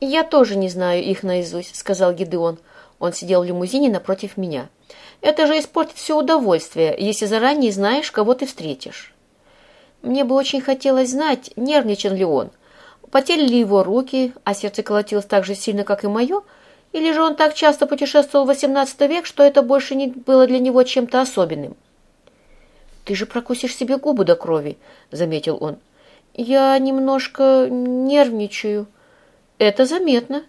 «Я тоже не знаю их наизусть», — сказал Гидеон. Он сидел в лимузине напротив меня. «Это же испортит все удовольствие, если заранее знаешь, кого ты встретишь». Мне бы очень хотелось знать, нервничал ли он, потели ли его руки, а сердце колотилось так же сильно, как и мое, или же он так часто путешествовал в XVIII век, что это больше не было для него чем-то особенным. «Ты же прокусишь себе губы до крови», — заметил он. «Я немножко нервничаю». «Это заметно.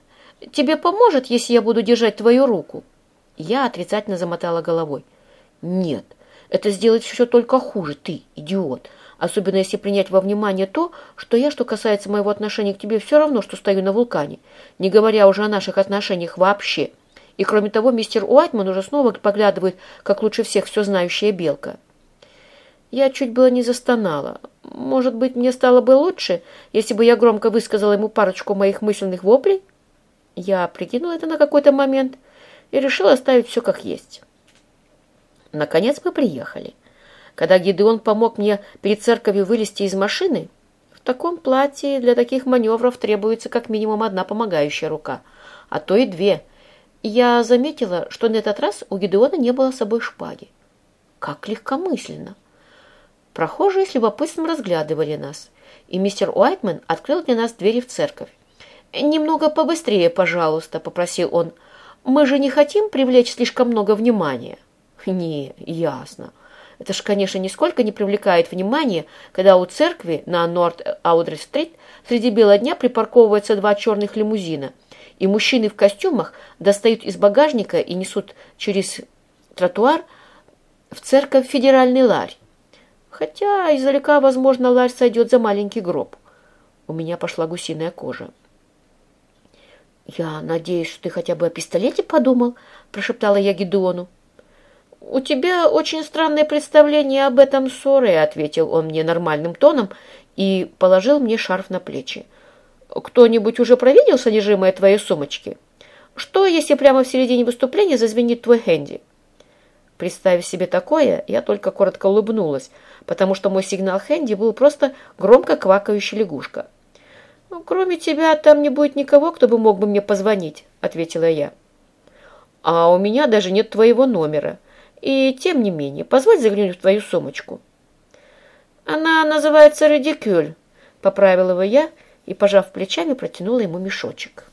Тебе поможет, если я буду держать твою руку?» Я отрицательно замотала головой. «Нет, это сделает все только хуже, ты, идиот. Особенно если принять во внимание то, что я, что касается моего отношения к тебе, все равно, что стою на вулкане, не говоря уже о наших отношениях вообще. И кроме того, мистер Уайтман уже снова поглядывает, как лучше всех все знающая белка». Я чуть было не застонала. Может быть, мне стало бы лучше, если бы я громко высказала ему парочку моих мысленных воплей? Я прикинула это на какой-то момент и решила оставить все как есть. Наконец мы приехали. Когда Гидеон помог мне перед церковью вылезти из машины, в таком платье для таких маневров требуется как минимум одна помогающая рука, а то и две. Я заметила, что на этот раз у Гидеона не было с собой шпаги. Как легкомысленно! Прохожие с любопытством разглядывали нас, и мистер Уайтман открыл для нас двери в церковь. «Немного побыстрее, пожалуйста», — попросил он. «Мы же не хотим привлечь слишком много внимания». «Не, ясно. Это ж, конечно, нисколько не привлекает внимания, когда у церкви на Норт-Аудрес-стрит среди бела дня припарковываются два черных лимузина, и мужчины в костюмах достают из багажника и несут через тротуар в церковь федеральный ларь. Хотя издалека, возможно, ларь сойдет за маленький гроб. У меня пошла гусиная кожа. «Я надеюсь, что ты хотя бы о пистолете подумал», — прошептала я Гедеону. «У тебя очень странное представление об этом ссоре», — ответил он мне нормальным тоном и положил мне шарф на плечи. «Кто-нибудь уже проверил содержимое твоей сумочки? Что, если прямо в середине выступления зазвенит твой хэнди?» Представив себе такое, я только коротко улыбнулась, потому что мой сигнал Хэнди был просто громко квакающая лягушка. «Ну, «Кроме тебя там не будет никого, кто бы мог бы мне позвонить», — ответила я. «А у меня даже нет твоего номера. И тем не менее, позволь заглянуть в твою сумочку». «Она называется «Радикюль», — поправила его я и, пожав плечами, протянула ему мешочек.